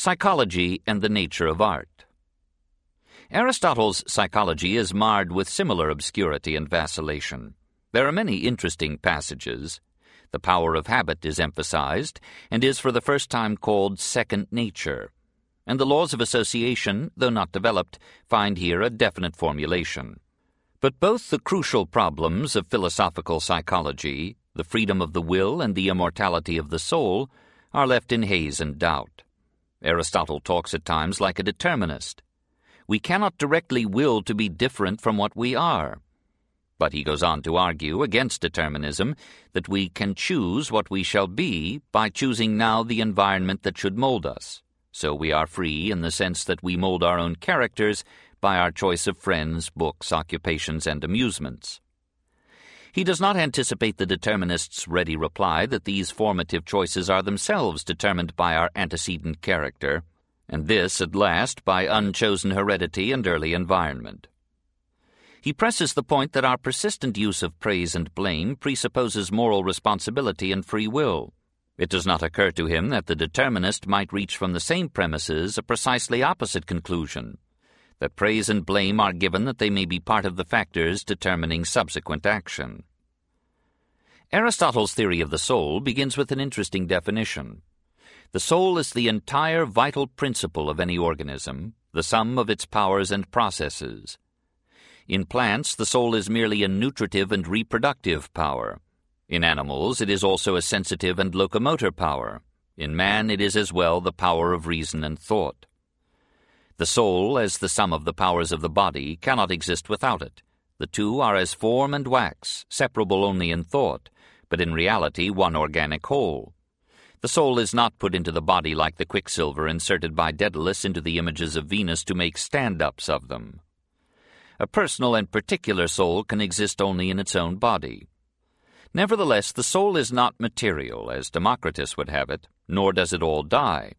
Psychology and the Nature of Art Aristotle's psychology is marred with similar obscurity and vacillation. There are many interesting passages. The power of habit is emphasized, and is for the first time called second nature. And the laws of association, though not developed, find here a definite formulation. But both the crucial problems of philosophical psychology, the freedom of the will and the immortality of the soul, are left in haze and doubt. Aristotle talks at times like a determinist. We cannot directly will to be different from what we are. But he goes on to argue against determinism that we can choose what we shall be by choosing now the environment that should mold us. So we are free in the sense that we mold our own characters by our choice of friends, books, occupations, and amusements. He does not anticipate the determinist's ready reply that these formative choices are themselves determined by our antecedent character, and this, at last, by unchosen heredity and early environment. He presses the point that our persistent use of praise and blame presupposes moral responsibility and free will. It does not occur to him that the determinist might reach from the same premises a precisely opposite conclusion that praise and blame are given that they may be part of the factors determining subsequent action. Aristotle's theory of the soul begins with an interesting definition. The soul is the entire vital principle of any organism, the sum of its powers and processes. In plants, the soul is merely a nutritive and reproductive power. In animals, it is also a sensitive and locomotor power. In man, it is as well the power of reason and thought. The soul, as the sum of the powers of the body, cannot exist without it. The two are as form and wax, separable only in thought, but in reality one organic whole. The soul is not put into the body like the quicksilver inserted by Daedalus into the images of Venus to make stand-ups of them. A personal and particular soul can exist only in its own body. Nevertheless, the soul is not material, as Democritus would have it, nor does it all die.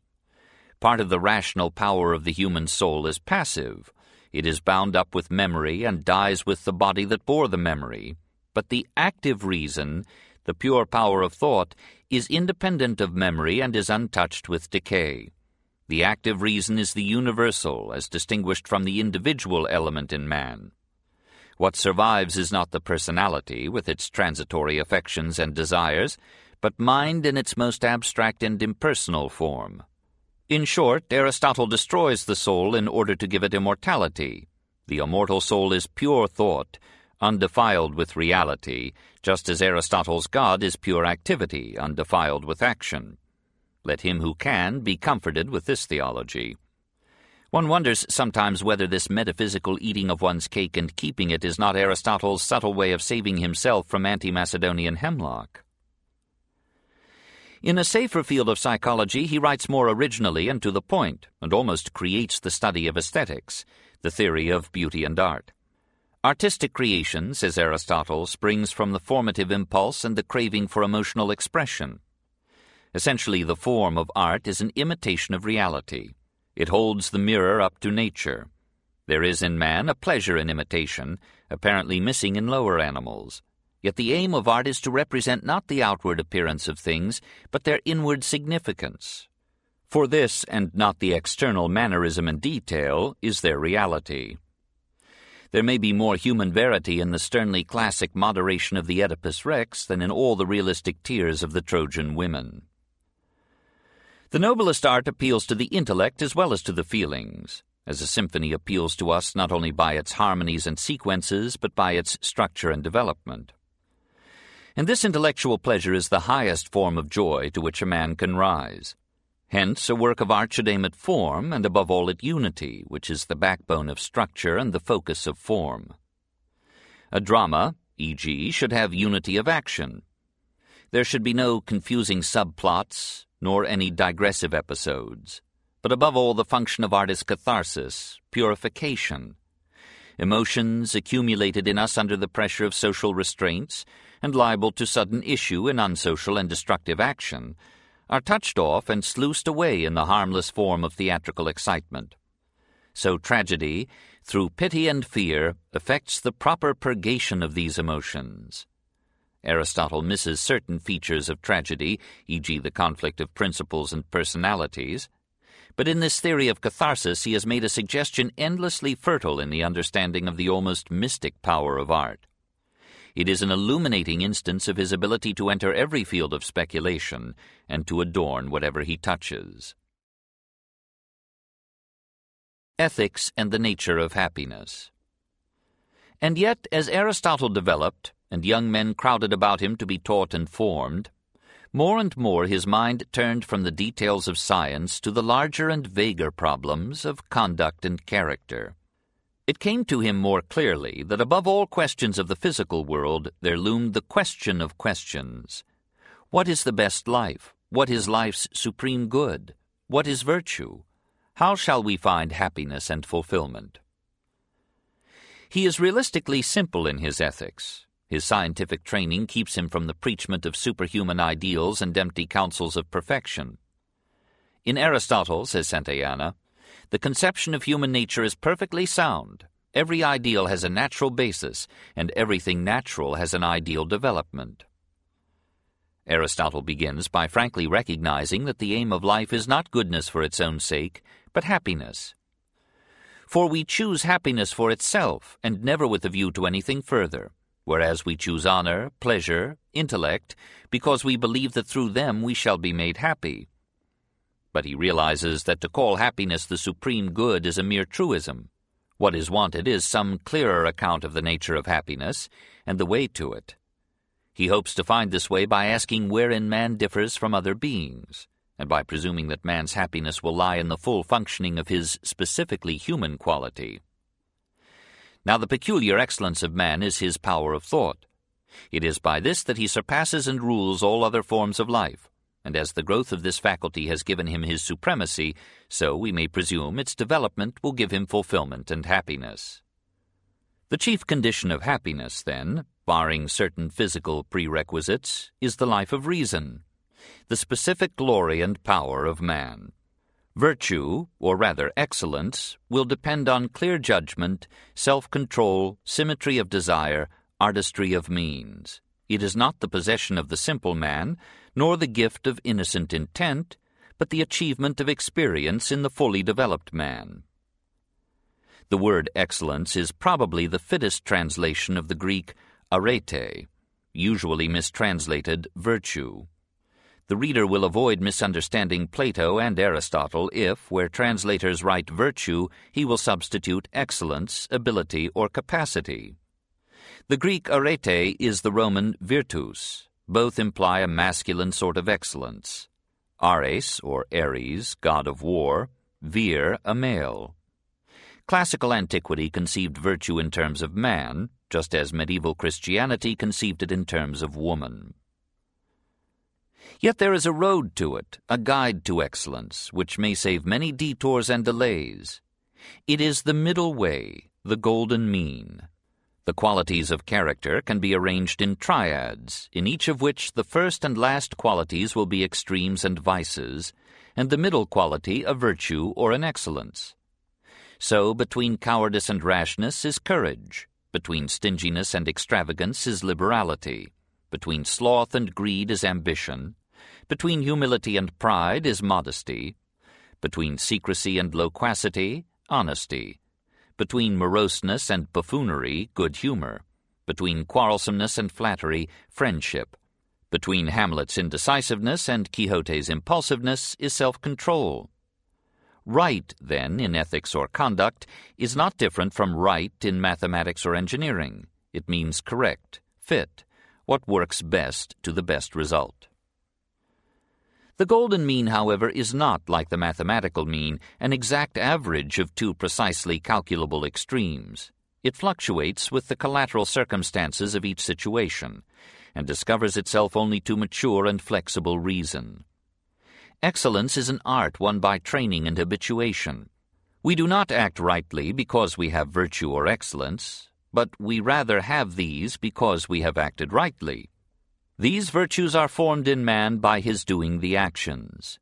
Part of the rational power of the human soul is passive. It is bound up with memory and dies with the body that bore the memory. But the active reason, the pure power of thought, is independent of memory and is untouched with decay. The active reason is the universal, as distinguished from the individual element in man. What survives is not the personality, with its transitory affections and desires, but mind in its most abstract and impersonal form. In short, Aristotle destroys the soul in order to give it immortality. The immortal soul is pure thought, undefiled with reality, just as Aristotle's God is pure activity, undefiled with action. Let him who can be comforted with this theology. One wonders sometimes whether this metaphysical eating of one's cake and keeping it is not Aristotle's subtle way of saving himself from anti-Macedonian hemlock. In a safer field of psychology, he writes more originally and to the point, and almost creates the study of aesthetics, the theory of beauty and art. Artistic creation, says Aristotle, springs from the formative impulse and the craving for emotional expression. Essentially, the form of art is an imitation of reality. It holds the mirror up to nature. There is in man a pleasure in imitation, apparently missing in lower animals. Yet the aim of art is to represent not the outward appearance of things, but their inward significance. For this, and not the external mannerism and detail, is their reality. There may be more human verity in the sternly classic moderation of the Oedipus Rex than in all the realistic tears of the Trojan women. The noblest art appeals to the intellect as well as to the feelings, as a symphony appeals to us not only by its harmonies and sequences, but by its structure and development. And this intellectual pleasure is the highest form of joy to which a man can rise. Hence, a work of art should aim at form, and above all at unity, which is the backbone of structure and the focus of form. A drama, e.g., should have unity of action. There should be no confusing subplots, nor any digressive episodes. But above all, the function of art is catharsis, purification. Emotions accumulated in us under the pressure of social restraints and liable to sudden issue in unsocial and destructive action, are touched off and sluiced away in the harmless form of theatrical excitement. So tragedy, through pity and fear, effects the proper purgation of these emotions. Aristotle misses certain features of tragedy, e.g., the conflict of principles and personalities, But in this theory of catharsis, he has made a suggestion endlessly fertile in the understanding of the almost mystic power of art. It is an illuminating instance of his ability to enter every field of speculation and to adorn whatever he touches. Ethics and the Nature of Happiness And yet, as Aristotle developed, and young men crowded about him to be taught and formed, more and more his mind turned from the details of science to the larger and vaguer problems of conduct and character. It came to him more clearly that above all questions of the physical world there loomed the question of questions. What is the best life? What is life's supreme good? What is virtue? How shall we find happiness and fulfillment? He is realistically simple in his ethics, his scientific training keeps him from the preachment of superhuman ideals and empty counsels of perfection. In Aristotle, says Santayana, the conception of human nature is perfectly sound. Every ideal has a natural basis, and everything natural has an ideal development. Aristotle begins by frankly recognizing that the aim of life is not goodness for its own sake, but happiness. For we choose happiness for itself, and never with a view to anything further whereas we choose honor, pleasure, intellect, because we believe that through them we shall be made happy. But he realizes that to call happiness the supreme good is a mere truism. What is wanted is some clearer account of the nature of happiness and the way to it. He hopes to find this way by asking wherein man differs from other beings, and by presuming that man's happiness will lie in the full functioning of his specifically human quality. Now the peculiar excellence of man is his power of thought. It is by this that he surpasses and rules all other forms of life, and as the growth of this faculty has given him his supremacy, so we may presume its development will give him fulfillment and happiness. The chief condition of happiness, then, barring certain physical prerequisites, is the life of reason, the specific glory and power of man. Virtue, or rather excellence, will depend on clear judgment, self-control, symmetry of desire, artistry of means. It is not the possession of the simple man, nor the gift of innocent intent, but the achievement of experience in the fully developed man. The word excellence is probably the fittest translation of the Greek arete, usually mistranslated virtue. The reader will avoid misunderstanding Plato and Aristotle if, where translators write virtue, he will substitute excellence, ability, or capacity. The Greek arete is the Roman virtus. Both imply a masculine sort of excellence. Ares, or Ares, god of war, vir, a male. Classical antiquity conceived virtue in terms of man, just as medieval Christianity conceived it in terms of woman. Yet there is a road to it, a guide to excellence, which may save many detours and delays. It is the middle way, the golden mean. The qualities of character can be arranged in triads, in each of which the first and last qualities will be extremes and vices, and the middle quality a virtue or an excellence. So between cowardice and rashness is courage, between stinginess and extravagance is liberality, between sloth and greed is ambition. Between humility and pride is modesty. Between secrecy and loquacity, honesty. Between moroseness and buffoonery, good humor. Between quarrelsomeness and flattery, friendship. Between Hamlet's indecisiveness and Quixote's impulsiveness is self-control. Right, then, in ethics or conduct, is not different from right in mathematics or engineering. It means correct, fit, what works best to the best result. The golden mean, however, is not, like the mathematical mean, an exact average of two precisely calculable extremes. It fluctuates with the collateral circumstances of each situation, and discovers itself only to mature and flexible reason. Excellence is an art won by training and habituation. We do not act rightly because we have virtue or excellence, but we rather have these because we have acted rightly. These virtues are formed in man by his doing the actions.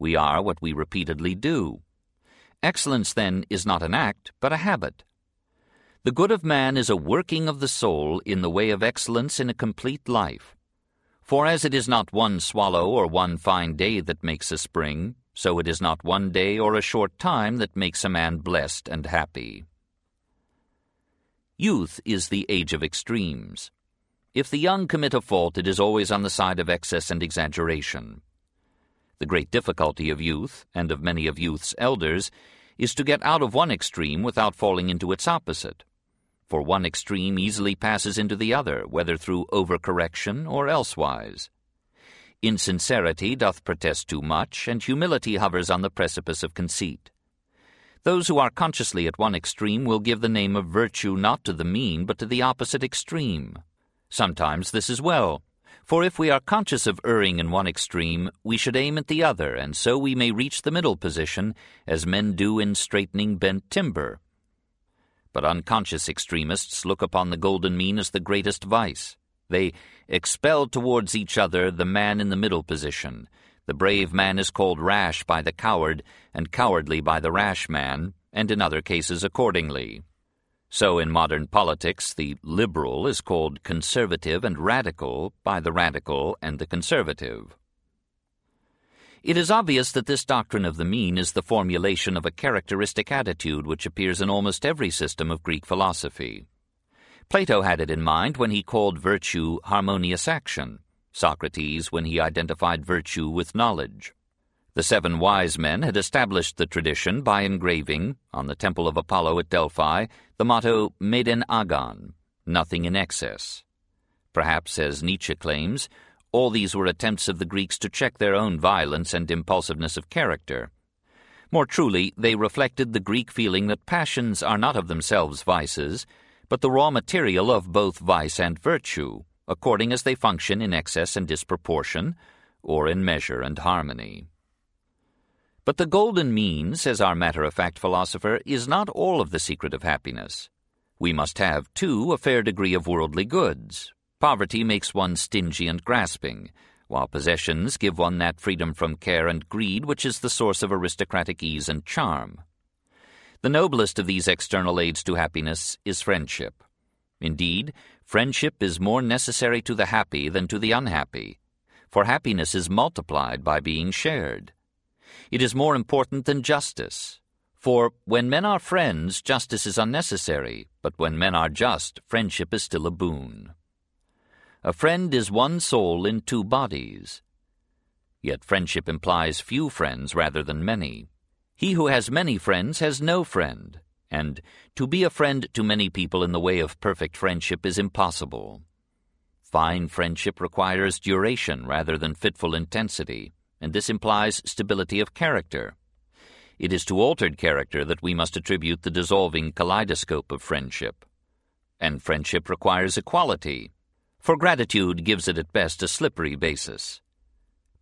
We are what we repeatedly do. Excellence, then, is not an act, but a habit. The good of man is a working of the soul in the way of excellence in a complete life. For as it is not one swallow or one fine day that makes a spring, so it is not one day or a short time that makes a man blessed and happy. Youth is the age of extremes. If the young commit a fault, it is always on the side of excess and exaggeration. The great difficulty of youth, and of many of youth's elders, is to get out of one extreme without falling into its opposite. For one extreme easily passes into the other, whether through overcorrection or elsewise. Insincerity doth protest too much, and humility hovers on the precipice of conceit. Those who are consciously at one extreme will give the name of virtue not to the mean, but to the opposite extreme. Sometimes this is well, for if we are conscious of erring in one extreme, we should aim at the other, and so we may reach the middle position, as men do in straightening bent timber. But unconscious extremists look upon the golden mean as the greatest vice. They expel towards each other the man in the middle position. The brave man is called rash by the coward, and cowardly by the rash man, and in other cases accordingly. So in modern politics, the liberal is called conservative and radical by the radical and the conservative. It is obvious that this doctrine of the mean is the formulation of a characteristic attitude which appears in almost every system of Greek philosophy. Plato had it in mind when he called virtue harmonious action, Socrates when he identified virtue with knowledge. The seven wise men had established the tradition by engraving, on the temple of Apollo at Delphi, the motto Meden Agan, nothing in excess. Perhaps, as Nietzsche claims, all these were attempts of the Greeks to check their own violence and impulsiveness of character. More truly, they reflected the Greek feeling that passions are not of themselves vices, but the raw material of both vice and virtue, according as they function in excess and disproportion, or in measure and harmony. But the golden mean, says our matter-of-fact philosopher, is not all of the secret of happiness. We must have, too, a fair degree of worldly goods. Poverty makes one stingy and grasping, while possessions give one that freedom from care and greed which is the source of aristocratic ease and charm. The noblest of these external aids to happiness is friendship. Indeed, friendship is more necessary to the happy than to the unhappy, for happiness is multiplied by being shared. It is more important than justice, for when men are friends, justice is unnecessary, but when men are just, friendship is still a boon. A friend is one soul in two bodies. Yet friendship implies few friends rather than many. He who has many friends has no friend, and to be a friend to many people in the way of perfect friendship is impossible. Fine friendship requires duration rather than fitful intensity, and this implies stability of character. It is to altered character that we must attribute the dissolving kaleidoscope of friendship. And friendship requires equality, for gratitude gives it at best a slippery basis.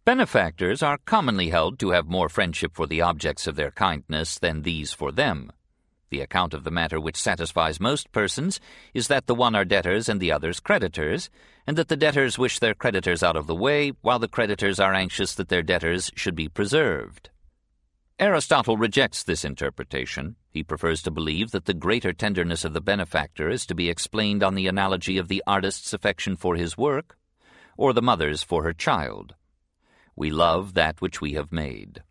Benefactors are commonly held to have more friendship for the objects of their kindness than these for them. The account of the matter which satisfies most persons is that the one are debtors and the others creditors, and that the debtors wish their creditors out of the way, while the creditors are anxious that their debtors should be preserved. Aristotle rejects this interpretation. He prefers to believe that the greater tenderness of the benefactor is to be explained on the analogy of the artist's affection for his work, or the mother's for her child. We love that which we have made.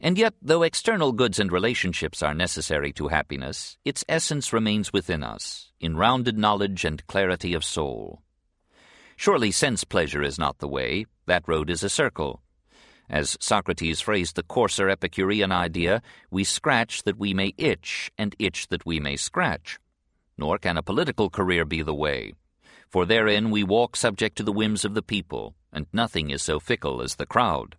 And yet, though external goods and relationships are necessary to happiness, its essence remains within us, in rounded knowledge and clarity of soul. Surely sense pleasure is not the way, that road is a circle. As Socrates phrased the coarser Epicurean idea, we scratch that we may itch, and itch that we may scratch. Nor can a political career be the way, for therein we walk subject to the whims of the people, and nothing is so fickle as the crowd.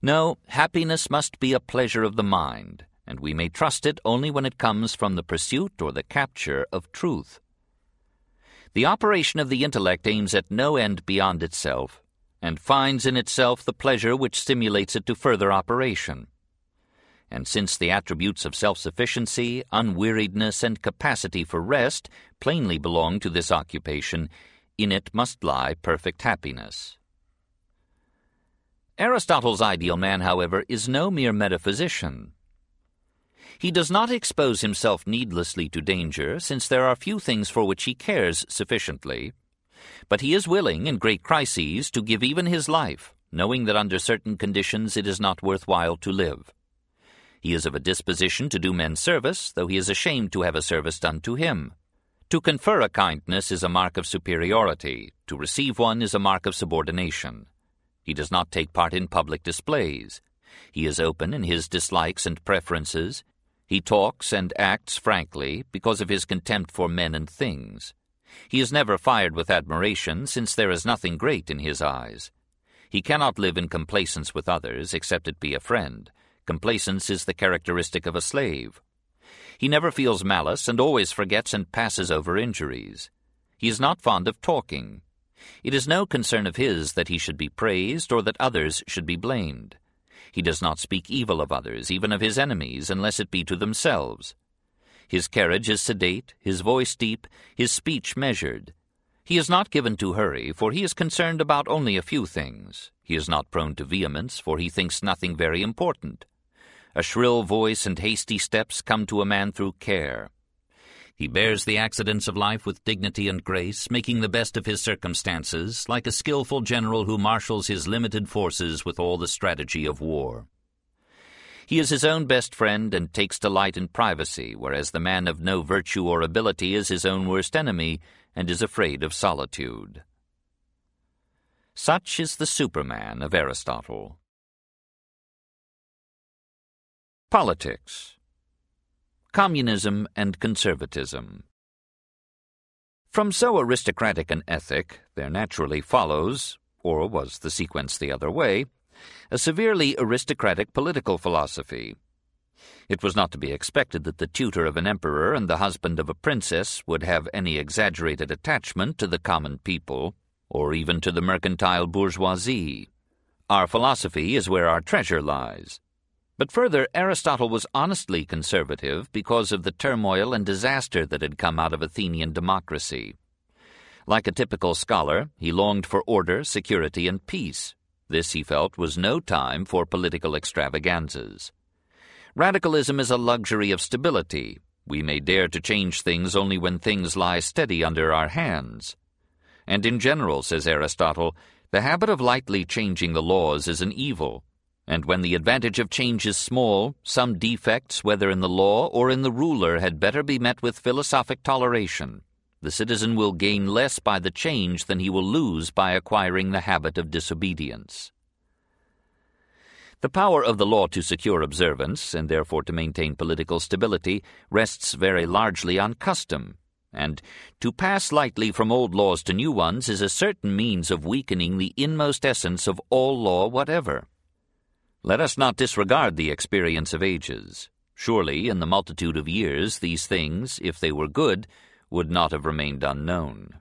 No, happiness must be a pleasure of the mind, and we may trust it only when it comes from the pursuit or the capture of truth. The operation of the intellect aims at no end beyond itself, and finds in itself the pleasure which stimulates it to further operation. And since the attributes of self-sufficiency, unweariedness, and capacity for rest plainly belong to this occupation, in it must lie perfect happiness. Aristotle's ideal man, however, is no mere metaphysician. He does not expose himself needlessly to danger, since there are few things for which he cares sufficiently. But he is willing, in great crises, to give even his life, knowing that under certain conditions it is not worth while to live. He is of a disposition to do men service, though he is ashamed to have a service done to him. To confer a kindness is a mark of superiority, to receive one is a mark of subordination. He does not take part in public displays. He is open in his dislikes and preferences. He talks and acts frankly because of his contempt for men and things. He is never fired with admiration, since there is nothing great in his eyes. He cannot live in complacence with others, except it be a friend. Complacence is the characteristic of a slave. He never feels malice and always forgets and passes over injuries. He is not fond of talking. It is no concern of his that he should be praised or that others should be blamed. He does not speak evil of others, even of his enemies, unless it be to themselves. His carriage is sedate, his voice deep, his speech measured. He is not given to hurry, for he is concerned about only a few things. He is not prone to vehemence, for he thinks nothing very important. A shrill voice and hasty steps come to a man through care. He bears the accidents of life with dignity and grace, making the best of his circumstances, like a skilful general who marshals his limited forces with all the strategy of war. He is his own best friend and takes delight in privacy, whereas the man of no virtue or ability is his own worst enemy and is afraid of solitude. Such is the Superman of Aristotle. Politics Communism and Conservatism From so aristocratic an ethic, there naturally follows, or was the sequence the other way, a severely aristocratic political philosophy. It was not to be expected that the tutor of an emperor and the husband of a princess would have any exaggerated attachment to the common people, or even to the mercantile bourgeoisie. Our philosophy is where our treasure lies. But further, Aristotle was honestly conservative because of the turmoil and disaster that had come out of Athenian democracy. Like a typical scholar, he longed for order, security, and peace. This, he felt, was no time for political extravaganzas. Radicalism is a luxury of stability. We may dare to change things only when things lie steady under our hands. And in general, says Aristotle, the habit of lightly changing the laws is an evil, and when the advantage of change is small, some defects, whether in the law or in the ruler, had better be met with philosophic toleration. The citizen will gain less by the change than he will lose by acquiring the habit of disobedience. The power of the law to secure observance, and therefore to maintain political stability, rests very largely on custom, and to pass lightly from old laws to new ones is a certain means of weakening the inmost essence of all law whatever. Let us not disregard the experience of ages. Surely, in the multitude of years, these things, if they were good, would not have remained unknown.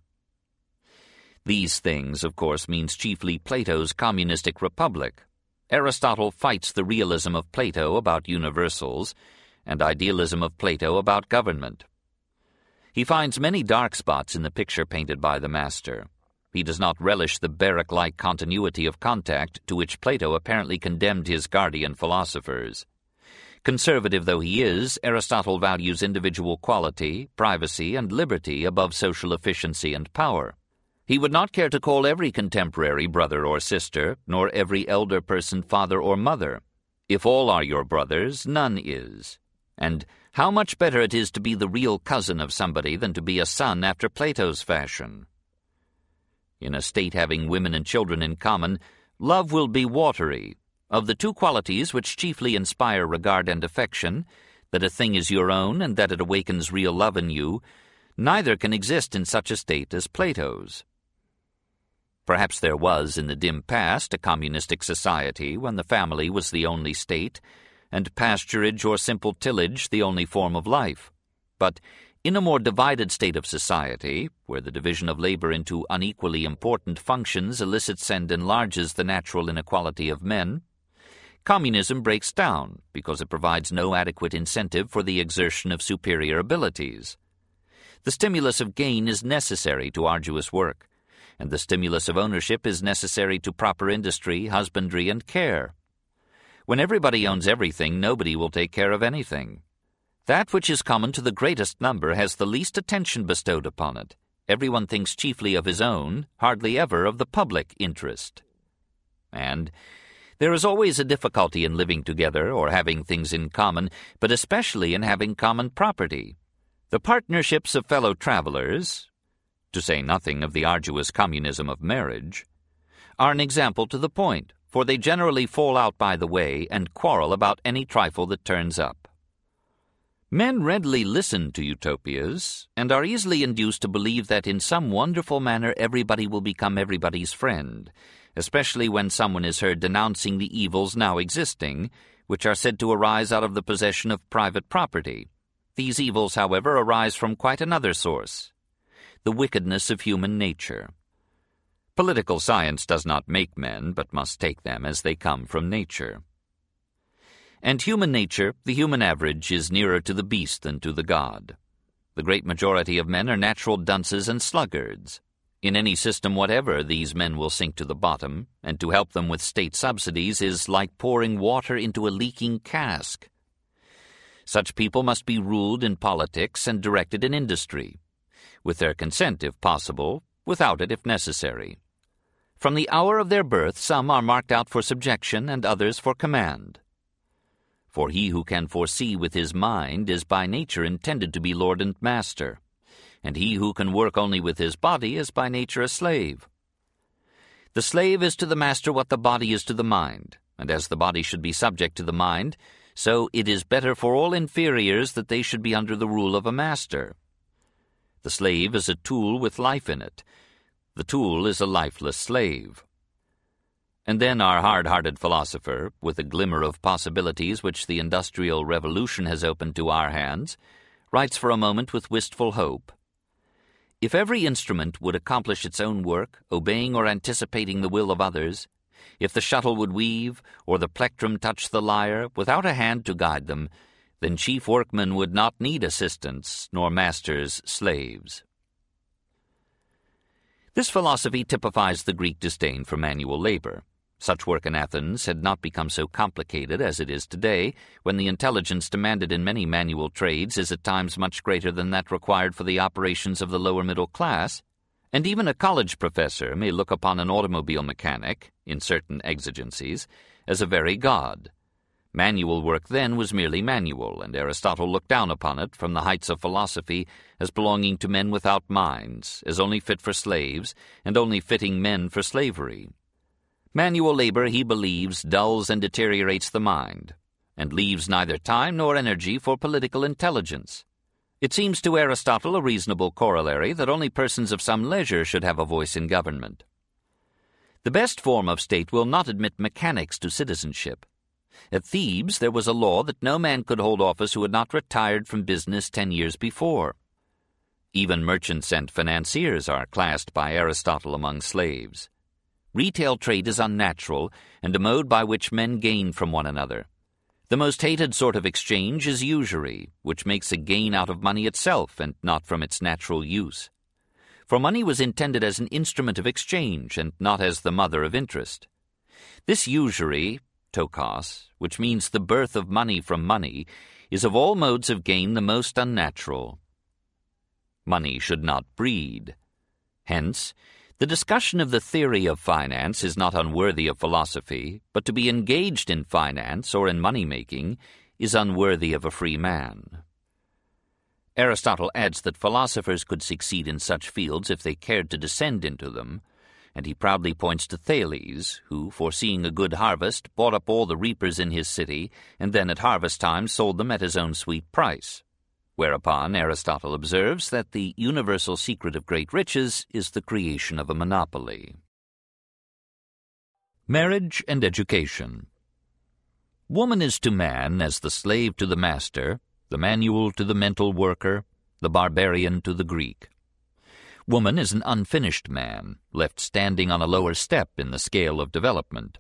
These things, of course, means chiefly Plato's communistic republic. Aristotle fights the realism of Plato about universals and idealism of Plato about government. He finds many dark spots in the picture painted by the master. He does not relish the barrack-like continuity of contact to which Plato apparently condemned his guardian philosophers. Conservative though he is, Aristotle values individual quality, privacy, and liberty above social efficiency and power. He would not care to call every contemporary brother or sister, nor every elder person father or mother. If all are your brothers, none is. And how much better it is to be the real cousin of somebody than to be a son after Plato's fashion. In a state having women and children in common, love will be watery. Of the two qualities which chiefly inspire regard and affection, that a thing is your own and that it awakens real love in you, neither can exist in such a state as Plato's. Perhaps there was in the dim past a communistic society when the family was the only state, and pasturage or simple tillage the only form of life. But in a more divided state of society, where the division of labor into unequally important functions elicits and enlarges the natural inequality of men, communism breaks down because it provides no adequate incentive for the exertion of superior abilities. The stimulus of gain is necessary to arduous work, and the stimulus of ownership is necessary to proper industry, husbandry, and care. When everybody owns everything, nobody will take care of anything. That which is common to the greatest number has the least attention bestowed upon it. Everyone thinks chiefly of his own, hardly ever of the public interest. and there is always a difficulty in living together or having things in common, but especially in having common property. The partnerships of fellow travelers, to say nothing of the arduous communism of marriage, are an example to the point, for they generally fall out by the way and quarrel about any trifle that turns up. Men readily listen to utopias and are easily induced to believe that in some wonderful manner everybody will become everybody's friend, especially when someone is heard denouncing the evils now existing, which are said to arise out of the possession of private property. These evils, however, arise from quite another source the wickedness of human nature. Political science does not make men, but must take them as they come from nature. And human nature, the human average, is nearer to the beast than to the god. The great majority of men are natural dunces and sluggards. In any system whatever, these men will sink to the bottom, and to help them with state subsidies is like pouring water into a leaking cask. Such people must be ruled in politics and directed in industry, with their consent if possible, without it if necessary. From the hour of their birth, some are marked out for subjection and others for command. For he who can foresee with his mind is by nature intended to be lord and master and he who can work only with his body is by nature a slave. The slave is to the master what the body is to the mind, and as the body should be subject to the mind, so it is better for all inferiors that they should be under the rule of a master. The slave is a tool with life in it. The tool is a lifeless slave. And then our hard-hearted philosopher, with a glimmer of possibilities which the Industrial Revolution has opened to our hands, writes for a moment with wistful hope, if every instrument would accomplish its own work, obeying or anticipating the will of others, if the shuttle would weave, or the plectrum touch the lyre, without a hand to guide them, then chief workmen would not need assistants, nor masters slaves. This philosophy typifies the Greek disdain for manual labor. Such work in Athens had not become so complicated as it is today, when the intelligence demanded in many manual trades is at times much greater than that required for the operations of the lower middle class, and even a college professor may look upon an automobile mechanic, in certain exigencies, as a very god. Manual work then was merely manual, and Aristotle looked down upon it from the heights of philosophy as belonging to men without minds, as only fit for slaves, and only fitting men for slavery. Manual labor, he believes, dulls and deteriorates the mind, and leaves neither time nor energy for political intelligence. It seems to Aristotle a reasonable corollary that only persons of some leisure should have a voice in government. The best form of state will not admit mechanics to citizenship. At Thebes there was a law that no man could hold office who had not retired from business ten years before. Even merchants and financiers are classed by Aristotle among slaves. Retail trade is unnatural and a mode by which men gain from one another. The most hated sort of exchange is usury, which makes a gain out of money itself and not from its natural use. For money was intended as an instrument of exchange and not as the mother of interest. This usury, tokos, which means the birth of money from money, is of all modes of gain the most unnatural. Money should not breed. Hence, the discussion of the theory of finance is not unworthy of philosophy, but to be engaged in finance or in money-making is unworthy of a free man. Aristotle adds that philosophers could succeed in such fields if they cared to descend into them, and he proudly points to Thales, who, foreseeing a good harvest, bought up all the reapers in his city, and then at harvest time sold them at his own sweet price. Whereupon Aristotle observes that the universal secret of great riches is the creation of a monopoly. Marriage and Education Woman is to man as the slave to the master, the manual to the mental worker, the barbarian to the Greek. Woman is an unfinished man, left standing on a lower step in the scale of development.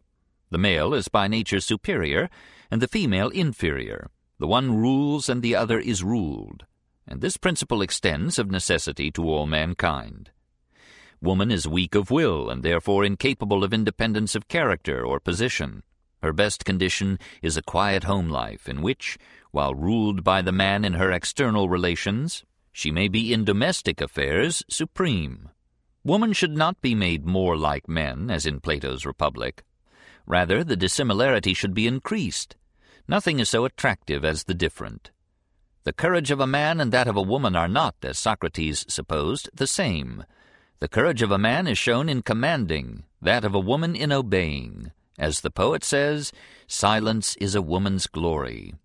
The male is by nature superior, and the female inferior. The one rules and the other is ruled, and this principle extends of necessity to all mankind. Woman is weak of will and therefore incapable of independence of character or position. Her best condition is a quiet home life in which, while ruled by the man in her external relations, she may be in domestic affairs supreme. Woman should not be made more like men, as in Plato's Republic, Rather, the dissimilarity should be increased. Nothing is so attractive as the different. The courage of a man and that of a woman are not, as Socrates supposed, the same. The courage of a man is shown in commanding, that of a woman in obeying. As the poet says, silence is a woman's glory.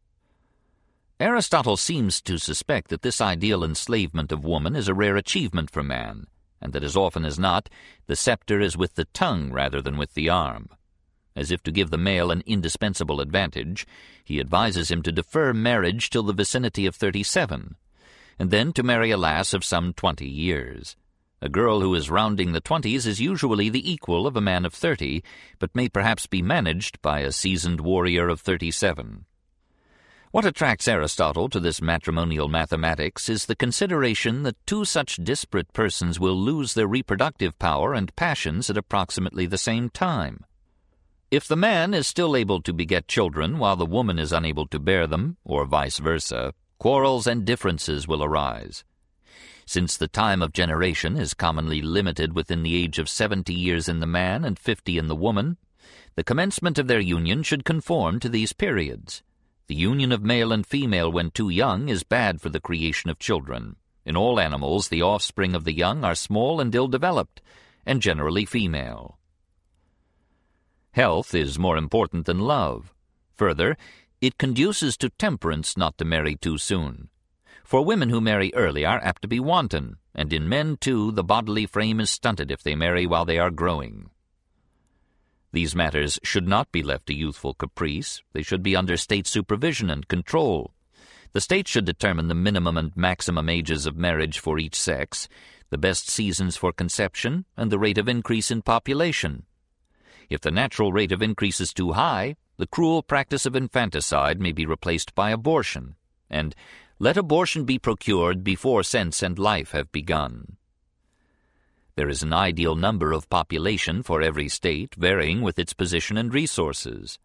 Aristotle seems to suspect that this ideal enslavement of woman is a rare achievement for man, and that as often as not, the scepter is with the tongue rather than with the arm. As if to give the male an indispensable advantage, he advises him to defer marriage till the vicinity of thirty-seven, and then to marry a lass of some twenty years. A girl who is rounding the twenties is usually the equal of a man of thirty, but may perhaps be managed by a seasoned warrior of thirty-seven. What attracts Aristotle to this matrimonial mathematics is the consideration that two such disparate persons will lose their reproductive power and passions at approximately the same time. If the man is still able to beget children while the woman is unable to bear them, or vice versa, quarrels and differences will arise. Since the time of generation is commonly limited within the age of seventy years in the man and fifty in the woman, the commencement of their union should conform to these periods. The union of male and female when too young is bad for the creation of children. In all animals, the offspring of the young are small and ill-developed, and generally female. Health is more important than love. Further, it conduces to temperance not to marry too soon. For women who marry early are apt to be wanton, and in men, too, the bodily frame is stunted if they marry while they are growing. These matters should not be left to youthful caprice. They should be under state supervision and control. The state should determine the minimum and maximum ages of marriage for each sex, the best seasons for conception, and the rate of increase in population. If the natural rate of increase is too high, the cruel practice of infanticide may be replaced by abortion, and let abortion be procured before sense and life have begun. There is an ideal number of population for every state, varying with its position and resources.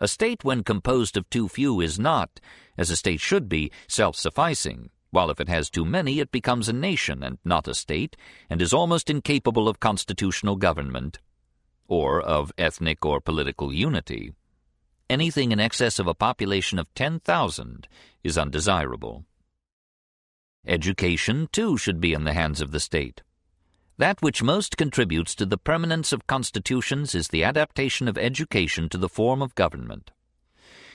A state when composed of too few is not, as a state should be, self-sufficing, while if it has too many it becomes a nation and not a state, and is almost incapable of constitutional government, or of ethnic or political unity. Anything in excess of a population of 10,000 is undesirable. Education, too, should be in the hands of the state. That which most contributes to the permanence of constitutions is the adaptation of education to the form of government.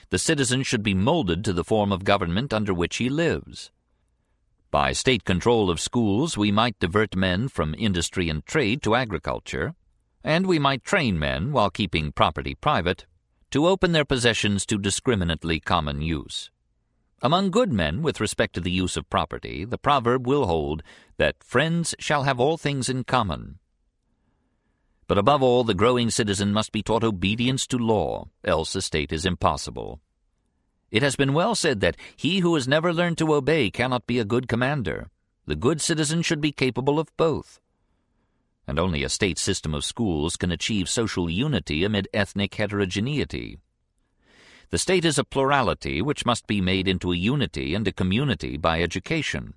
The citizen should be molded to the form of government under which he lives. By state control of schools, we might divert men from industry and trade to agriculture, and we might train men, while keeping property private, to open their possessions to discriminately common use. Among good men, with respect to the use of property, the proverb will hold that friends shall have all things in common. But above all, the growing citizen must be taught obedience to law, else a state is impossible. It has been well said that he who has never learned to obey cannot be a good commander. The good citizen should be capable of both and only a state system of schools can achieve social unity amid ethnic heterogeneity. The state is a plurality which must be made into a unity and a community by education.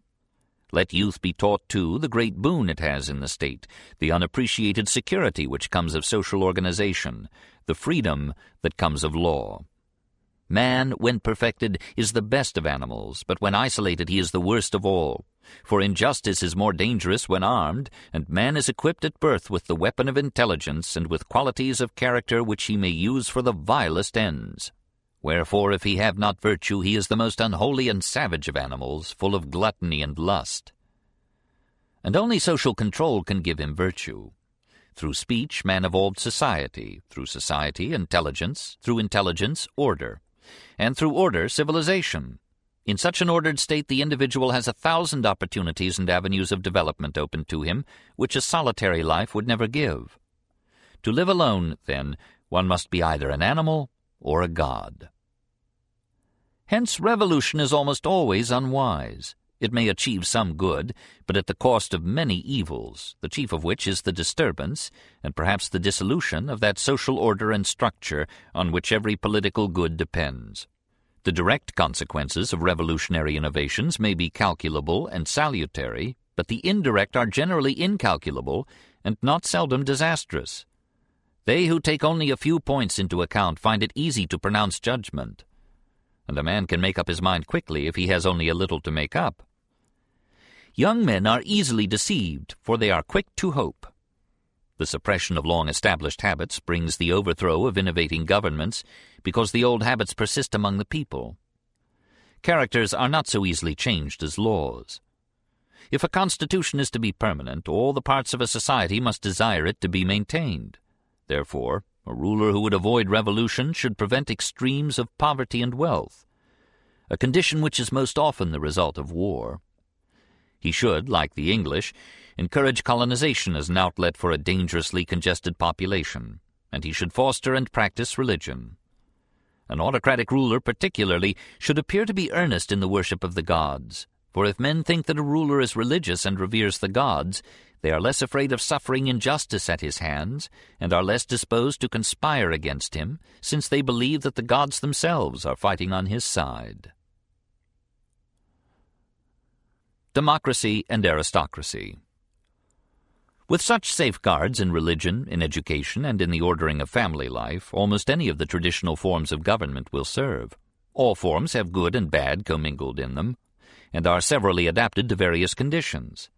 Let youth be taught, too, the great boon it has in the state, the unappreciated security which comes of social organization, the freedom that comes of law. Man, when perfected, is the best of animals, but when isolated he is the worst of all. For injustice is more dangerous when armed, and man is equipped at birth with the weapon of intelligence and with qualities of character which he may use for the vilest ends. Wherefore, if he have not virtue, he is the most unholy and savage of animals, full of gluttony and lust. And only social control can give him virtue. Through speech, man evolved society, through society, intelligence, through intelligence, order, and through order, civilization. In such an ordered state, the individual has a thousand opportunities and avenues of development open to him, which a solitary life would never give. To live alone, then, one must be either an animal or a god. Hence, revolution is almost always unwise. It may achieve some good, but at the cost of many evils, the chief of which is the disturbance, and perhaps the dissolution, of that social order and structure on which every political good depends. The direct consequences of revolutionary innovations may be calculable and salutary, but the indirect are generally incalculable and not seldom disastrous. They who take only a few points into account find it easy to pronounce judgment, and a man can make up his mind quickly if he has only a little to make up. Young men are easily deceived, for they are quick to hope. The suppression of long-established habits brings the overthrow of innovating governments because the old habits persist among the people. Characters are not so easily changed as laws. If a constitution is to be permanent, all the parts of a society must desire it to be maintained. Therefore, a ruler who would avoid revolution should prevent extremes of poverty and wealth, a condition which is most often the result of war. He should, like the English, encourage colonization as an outlet for a dangerously congested population, and he should foster and practice religion. An autocratic ruler, particularly, should appear to be earnest in the worship of the gods, for if men think that a ruler is religious and reveres the gods, they are less afraid of suffering injustice at his hands, and are less disposed to conspire against him, since they believe that the gods themselves are fighting on his side. Democracy and Aristocracy with such safeguards in religion, in education, and in the ordering of family life, almost any of the traditional forms of government will serve. All forms have good and bad commingled in them, and are severally adapted to various conditions.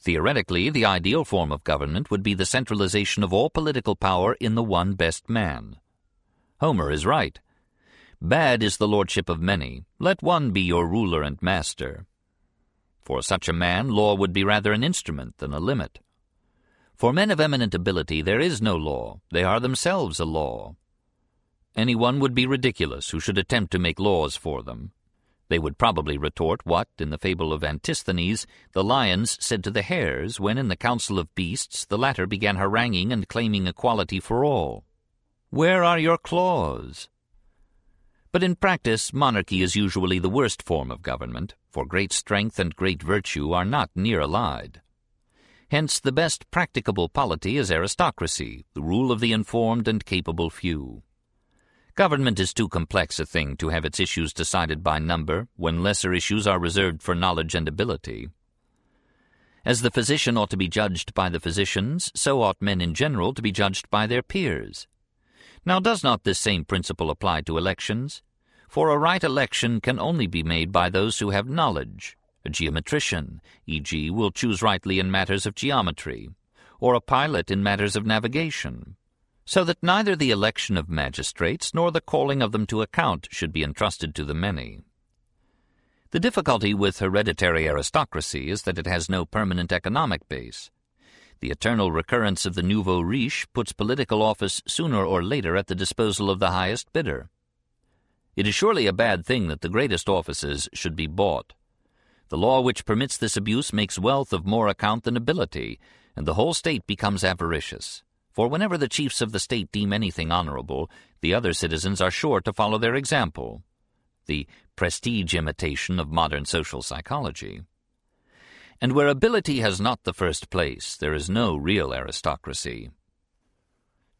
Theoretically, the ideal form of government would be the centralization of all political power in the one best man. Homer is right. Bad is the lordship of many. Let one be your ruler and master. For such a man, law would be rather an instrument than a limit. For men of eminent ability there is no law, they are themselves a law. Anyone would be ridiculous who should attempt to make laws for them. They would probably retort what, in the fable of Antisthenes, the lions said to the hares when in the council of beasts the latter began haranguing and claiming equality for all. Where are your claws? But in practice, monarchy is usually the worst form of government, for great strength and great virtue are not near allied. Hence the best practicable polity is aristocracy, the rule of the informed and capable few. Government is too complex a thing to have its issues decided by number, when lesser issues are reserved for knowledge and ability. As the physician ought to be judged by the physicians, so ought men in general to be judged by their peers. Now does not this same principle apply to elections? For a right election can only be made by those who have knowledge, a geometrician, e.g., will choose rightly in matters of geometry, or a pilot in matters of navigation, so that neither the election of magistrates nor the calling of them to account should be entrusted to the many. The difficulty with hereditary aristocracy is that it has no permanent economic base. The eternal recurrence of the nouveau riche puts political office sooner or later at the disposal of the highest bidder. It is surely a bad thing that the greatest offices should be bought. The law which permits this abuse makes wealth of more account than ability, and the whole state becomes avaricious. For whenever the chiefs of the state deem anything honorable, the other citizens are sure to follow their example. The prestige imitation of modern social psychology. And where ability has not the first place, there is no real aristocracy.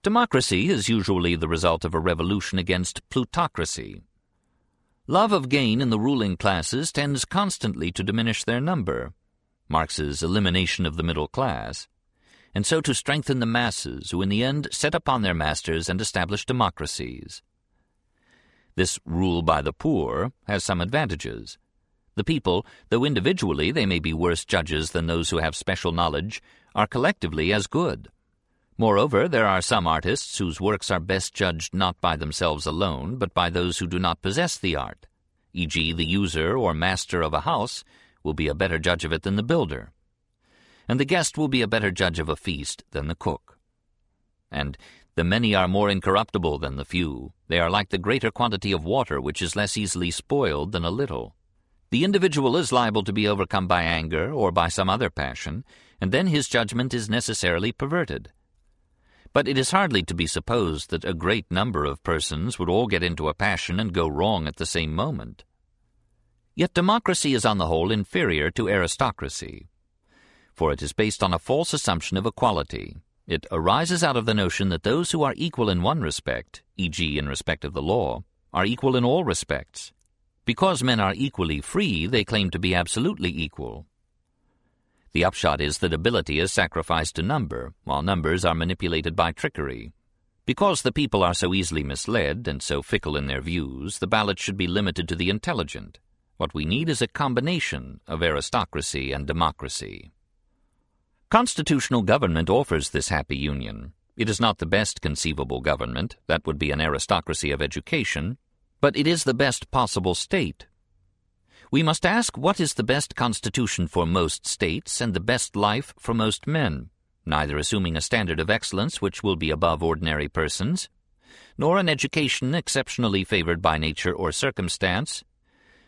Democracy is usually the result of a revolution against plutocracy, Love of gain in the ruling classes tends constantly to diminish their number, Marx's elimination of the middle class, and so to strengthen the masses who in the end set upon their masters and establish democracies. This rule by the poor has some advantages. The people, though individually they may be worse judges than those who have special knowledge, are collectively as good. Moreover, there are some artists whose works are best judged not by themselves alone, but by those who do not possess the art, e.g., the user or master of a house will be a better judge of it than the builder, and the guest will be a better judge of a feast than the cook. And the many are more incorruptible than the few. They are like the greater quantity of water, which is less easily spoiled than a little. The individual is liable to be overcome by anger or by some other passion, and then his judgment is necessarily perverted. But it is hardly to be supposed that a great number of persons would all get into a passion and go wrong at the same moment. Yet democracy is on the whole inferior to aristocracy, for it is based on a false assumption of equality. It arises out of the notion that those who are equal in one respect, e.g. in respect of the law, are equal in all respects. Because men are equally free, they claim to be absolutely equal, the upshot is that ability is sacrificed to number, while numbers are manipulated by trickery. Because the people are so easily misled and so fickle in their views, the ballot should be limited to the intelligent. What we need is a combination of aristocracy and democracy. Constitutional government offers this happy union. It is not the best conceivable government, that would be an aristocracy of education, but it is the best possible state. We must ask what is the best constitution for most states and the best life for most men neither assuming a standard of excellence which will be above ordinary persons, nor an education exceptionally favored by nature or circumstance,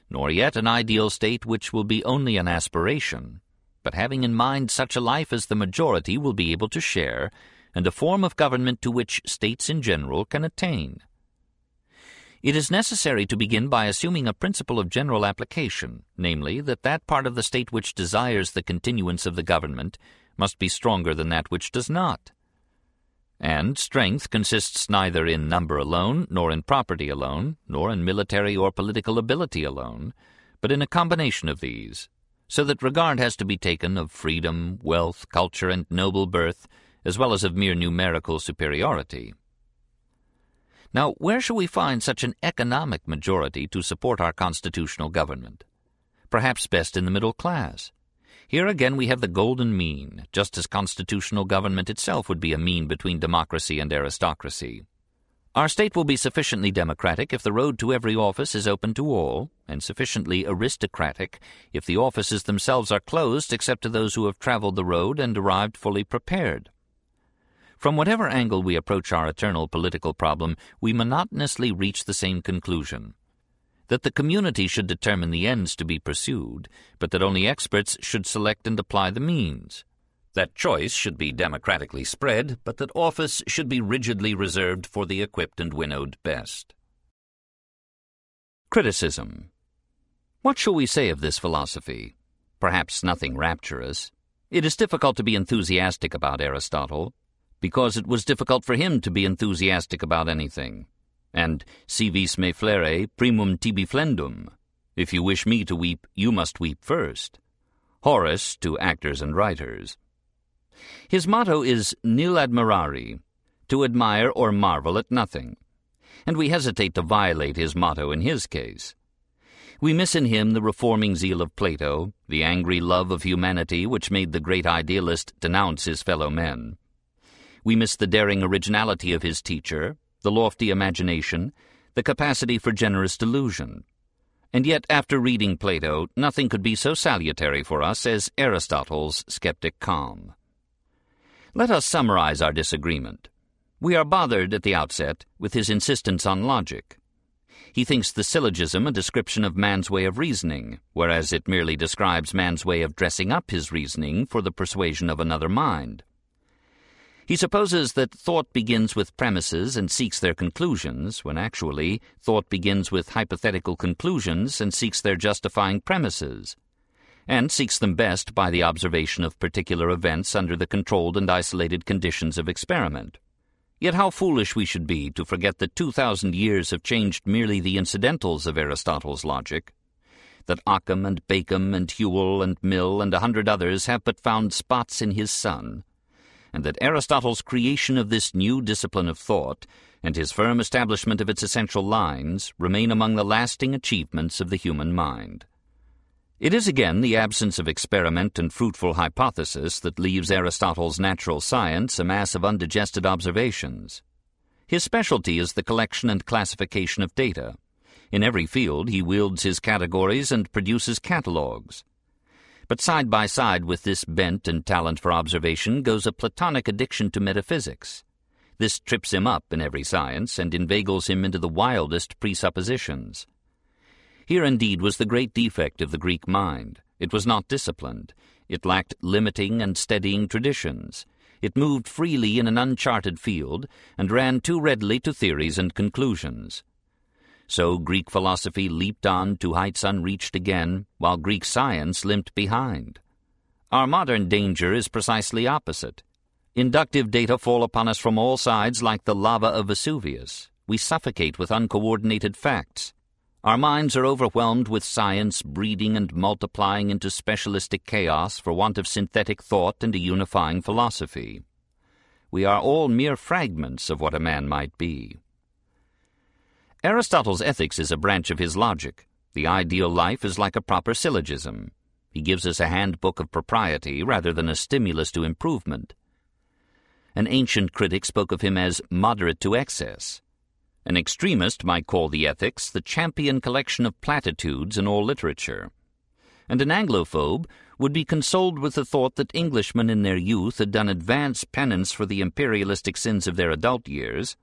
nor yet an ideal state which will be only an aspiration, but having in mind such a life as the majority will be able to share, and a form of government to which states in general can attain. It is necessary to begin by assuming a principle of general application, namely, that that part of the state which desires the continuance of the government must be stronger than that which does not. And strength consists neither in number alone, nor in property alone, nor in military or political ability alone, but in a combination of these, so that regard has to be taken of freedom, wealth, culture, and noble birth, as well as of mere numerical superiority. Now, where shall we find such an economic majority to support our constitutional government? Perhaps best in the middle class. Here again we have the golden mean, just as constitutional government itself would be a mean between democracy and aristocracy. Our state will be sufficiently democratic if the road to every office is open to all, and sufficiently aristocratic if the offices themselves are closed except to those who have traveled the road and arrived fully prepared. From whatever angle we approach our eternal political problem, we monotonously reach the same conclusion that the community should determine the ends to be pursued, but that only experts should select and apply the means. That choice should be democratically spread, but that office should be rigidly reserved for the equipped and winnowed best. Criticism What shall we say of this philosophy? Perhaps nothing rapturous. It is difficult to be enthusiastic about Aristotle, because it was difficult for him to be enthusiastic about anything and si vis me flere primum tibi flendum. If you wish me to weep, you must weep first. Horace to actors and writers. His motto is nil admirari, to admire or marvel at nothing, and we hesitate to violate his motto in his case. We miss in him the reforming zeal of Plato, the angry love of humanity which made the great idealist denounce his fellow men. We miss the daring originality of his teacher, the lofty imagination, the capacity for generous delusion. And yet, after reading Plato, nothing could be so salutary for us as Aristotle's skeptic calm. Let us summarize our disagreement. We are bothered at the outset with his insistence on logic. He thinks the syllogism a description of man's way of reasoning, whereas it merely describes man's way of dressing up his reasoning for the persuasion of another mind. He supposes that thought begins with premises and seeks their conclusions, when actually thought begins with hypothetical conclusions and seeks their justifying premises, and seeks them best by the observation of particular events under the controlled and isolated conditions of experiment. Yet how foolish we should be to forget that two thousand years have changed merely the incidentals of Aristotle's logic, that Occam and Bacon and Whewell and Mill and a hundred others have but found spots in his sun, and that Aristotle's creation of this new discipline of thought and his firm establishment of its essential lines remain among the lasting achievements of the human mind. It is again the absence of experiment and fruitful hypothesis that leaves Aristotle's natural science a mass of undigested observations. His specialty is the collection and classification of data. In every field he wields his categories and produces catalogues. But side by side with this bent and talent for observation goes a Platonic addiction to metaphysics. This trips him up in every science and inveigles him into the wildest presuppositions. Here indeed was the great defect of the Greek mind. It was not disciplined. It lacked limiting and steadying traditions. It moved freely in an uncharted field and ran too readily to theories and conclusions. So Greek philosophy leaped on to heights unreached again, while Greek science limped behind. Our modern danger is precisely opposite. Inductive data fall upon us from all sides like the lava of Vesuvius. We suffocate with uncoordinated facts. Our minds are overwhelmed with science breeding and multiplying into specialistic chaos for want of synthetic thought and a unifying philosophy. we are all mere fragments of what a man might be. Aristotle's ethics is a branch of his logic. The ideal life is like a proper syllogism. He gives us a handbook of propriety rather than a stimulus to improvement. An ancient critic spoke of him as moderate to excess. An extremist might call the ethics the champion collection of platitudes in all literature. And an Anglophobe would be consoled with the thought that Englishmen in their youth had done advance penance for the imperialistic sins of their adult years,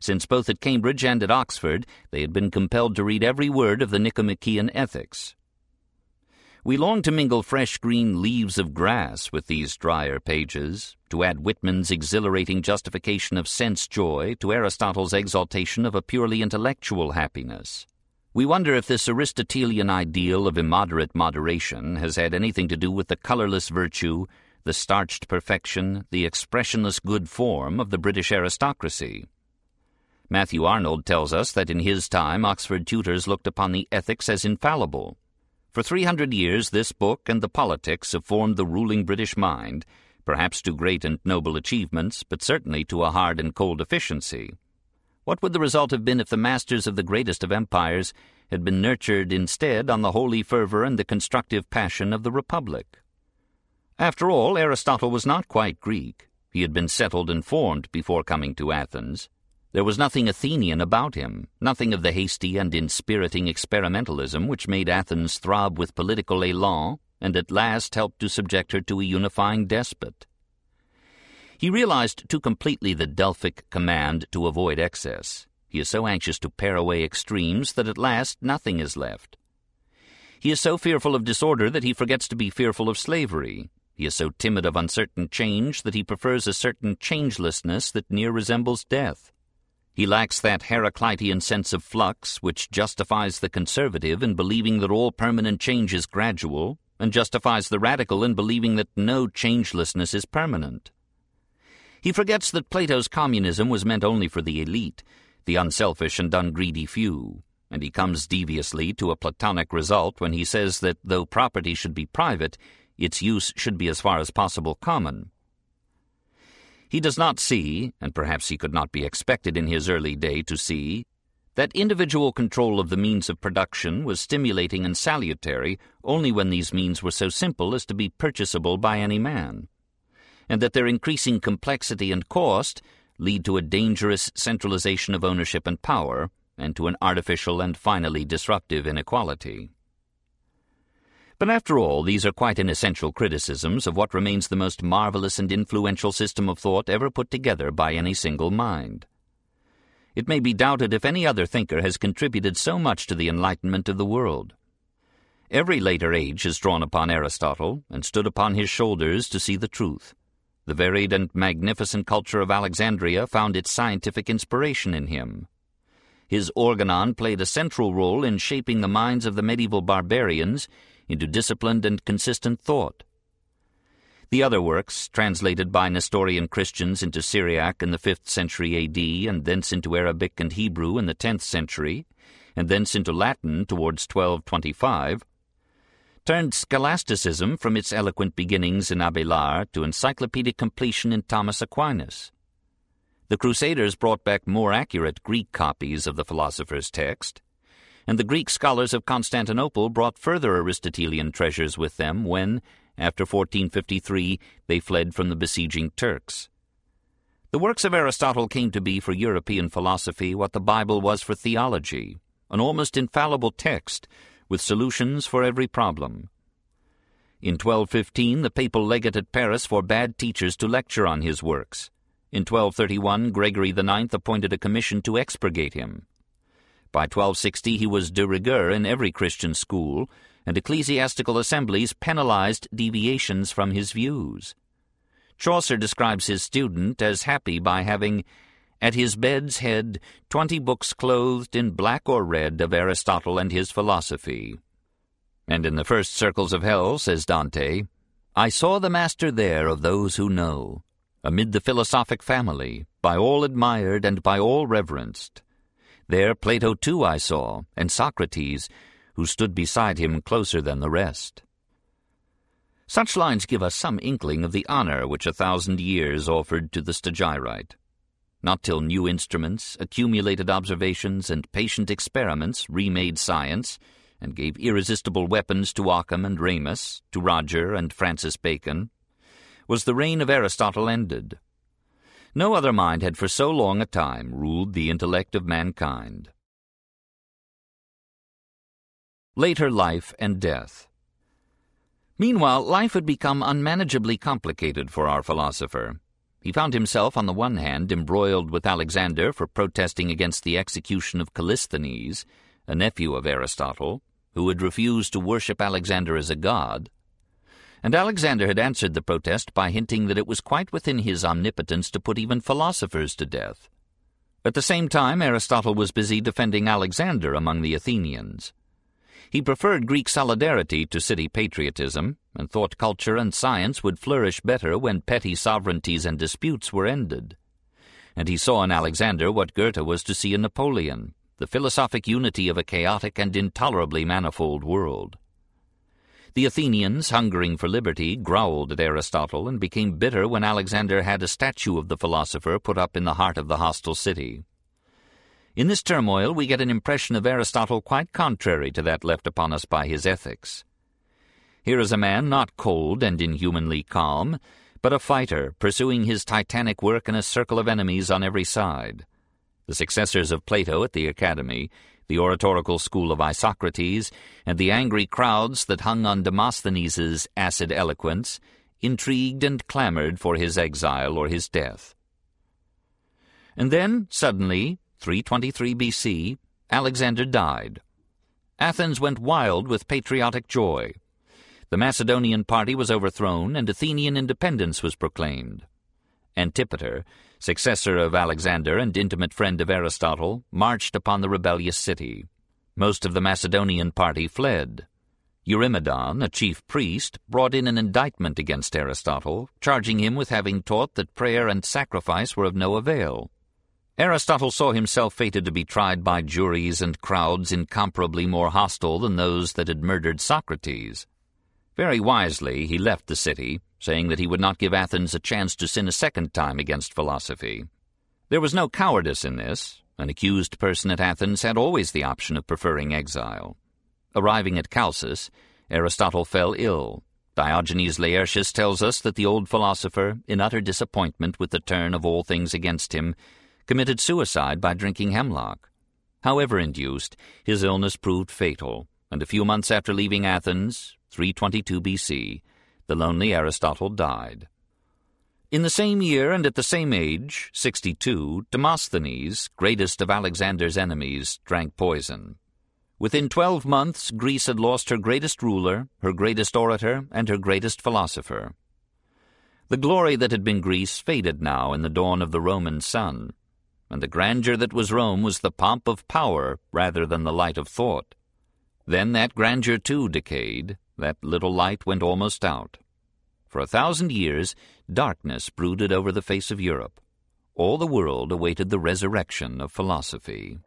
since both at Cambridge and at Oxford they had been compelled to read every word of the Nicomachean Ethics. We long to mingle fresh green leaves of grass with these drier pages, to add Whitman's exhilarating justification of sense joy to Aristotle's exaltation of a purely intellectual happiness. We wonder if this Aristotelian ideal of immoderate moderation has had anything to do with the colourless virtue, the starched perfection, the expressionless good form of the British aristocracy. Matthew Arnold tells us that in his time Oxford tutors looked upon the ethics as infallible. For three hundred years this book and the politics have formed the ruling British mind, perhaps to great and noble achievements, but certainly to a hard and cold efficiency. What would the result have been if the masters of the greatest of empires had been nurtured instead on the holy fervour and the constructive passion of the Republic? After all, Aristotle was not quite Greek. He had been settled and formed before coming to Athens. There was nothing Athenian about him, nothing of the hasty and inspiriting experimentalism which made Athens throb with political élan and at last helped to subject her to a unifying despot. He realized too completely the Delphic command to avoid excess. He is so anxious to pare away extremes that at last nothing is left. He is so fearful of disorder that he forgets to be fearful of slavery. He is so timid of uncertain change that he prefers a certain changelessness that near resembles death. He lacks that Heraclitean sense of flux which justifies the conservative in believing that all permanent change is gradual, and justifies the radical in believing that no changelessness is permanent. He forgets that Plato's communism was meant only for the elite, the unselfish and ungreedy few, and he comes deviously to a Platonic result when he says that though property should be private, its use should be as far as possible common. He does not see, and perhaps he could not be expected in his early day to see, that individual control of the means of production was stimulating and salutary only when these means were so simple as to be purchasable by any man, and that their increasing complexity and cost lead to a dangerous centralization of ownership and power, and to an artificial and finally disruptive inequality. But after all, these are quite inessential criticisms of what remains the most marvelous and influential system of thought ever put together by any single mind. It may be doubted if any other thinker has contributed so much to the enlightenment of the world. Every later age has drawn upon Aristotle and stood upon his shoulders to see the truth. The varied and magnificent culture of Alexandria found its scientific inspiration in him. His organon played a central role in shaping the minds of the medieval barbarians into disciplined and consistent thought. The other works, translated by Nestorian Christians into Syriac in the 5th century AD and thence into Arabic and Hebrew in the 10th century, and thence into Latin towards 1225, turned scholasticism from its eloquent beginnings in Abelard to encyclopedic completion in Thomas Aquinas. The Crusaders brought back more accurate Greek copies of the philosopher's text, and the Greek scholars of Constantinople brought further Aristotelian treasures with them when, after 1453, they fled from the besieging Turks. The works of Aristotle came to be for European philosophy what the Bible was for theology, an almost infallible text with solutions for every problem. In 1215, the papal legate at Paris forbade teachers to lecture on his works. In 1231, Gregory IX appointed a commission to expurgate him. By 1260 he was de rigueur in every Christian school, and ecclesiastical assemblies penalized deviations from his views. Chaucer describes his student as happy by having at his bed's head twenty books clothed in black or red of Aristotle and his philosophy. And in the first circles of hell, says Dante, I saw the master there of those who know, amid the philosophic family, by all admired and by all reverenced, there Plato too I saw, and Socrates, who stood beside him closer than the rest. Such lines give us some inkling of the honor which a thousand years offered to the Stagirite. Not till new instruments, accumulated observations, and patient experiments remade science, and gave irresistible weapons to Occam and Ramus, to Roger and Francis Bacon, was the reign of Aristotle ended. No other mind had for so long a time ruled the intellect of mankind. Later Life and Death Meanwhile, life had become unmanageably complicated for our philosopher. He found himself, on the one hand, embroiled with Alexander for protesting against the execution of Callisthenes, a nephew of Aristotle, who had refused to worship Alexander as a god. And Alexander had answered the protest by hinting that it was quite within his omnipotence to put even philosophers to death. At the same time, Aristotle was busy defending Alexander among the Athenians. He preferred Greek solidarity to city patriotism, and thought culture and science would flourish better when petty sovereignties and disputes were ended. And he saw in Alexander what Goethe was to see in Napoleon, the philosophic unity of a chaotic and intolerably manifold world. The Athenians, hungering for liberty, growled at Aristotle and became bitter when Alexander had a statue of the philosopher put up in the heart of the hostile city. In this turmoil, we get an impression of Aristotle quite contrary to that left upon us by his ethics. Here is a man not cold and inhumanly calm, but a fighter pursuing his titanic work in a circle of enemies on every side. The successors of Plato at the Academy, the oratorical school of Isocrates, and the angry crowds that hung on Demosthenes' acid eloquence, intrigued and clamored for his exile or his death. And then, suddenly, 323 BC, Alexander died. Athens went wild with patriotic joy. The Macedonian party was overthrown, and Athenian independence was proclaimed. Antipater, successor of Alexander and intimate friend of Aristotle, marched upon the rebellious city. Most of the Macedonian party fled. Eurymedon, a chief priest, brought in an indictment against Aristotle, charging him with having taught that prayer and sacrifice were of no avail. Aristotle saw himself fated to be tried by juries and crowds incomparably more hostile than those that had murdered Socrates. Very wisely he left the city, saying that he would not give Athens a chance to sin a second time against philosophy. There was no cowardice in this. An accused person at Athens had always the option of preferring exile. Arriving at Chalcis, Aristotle fell ill. Diogenes Laertius tells us that the old philosopher, in utter disappointment with the turn of all things against him, committed suicide by drinking hemlock. However induced, his illness proved fatal, and a few months after leaving Athens, 322 BC, the lonely Aristotle died. In the same year and at the same age, 62, Demosthenes, greatest of Alexander's enemies, drank poison. Within twelve months, Greece had lost her greatest ruler, her greatest orator, and her greatest philosopher. The glory that had been Greece faded now in the dawn of the Roman sun and the grandeur that was Rome was the pomp of power rather than the light of thought. Then that grandeur too decayed, that little light went almost out. For a thousand years, darkness brooded over the face of Europe. All the world awaited the resurrection of philosophy.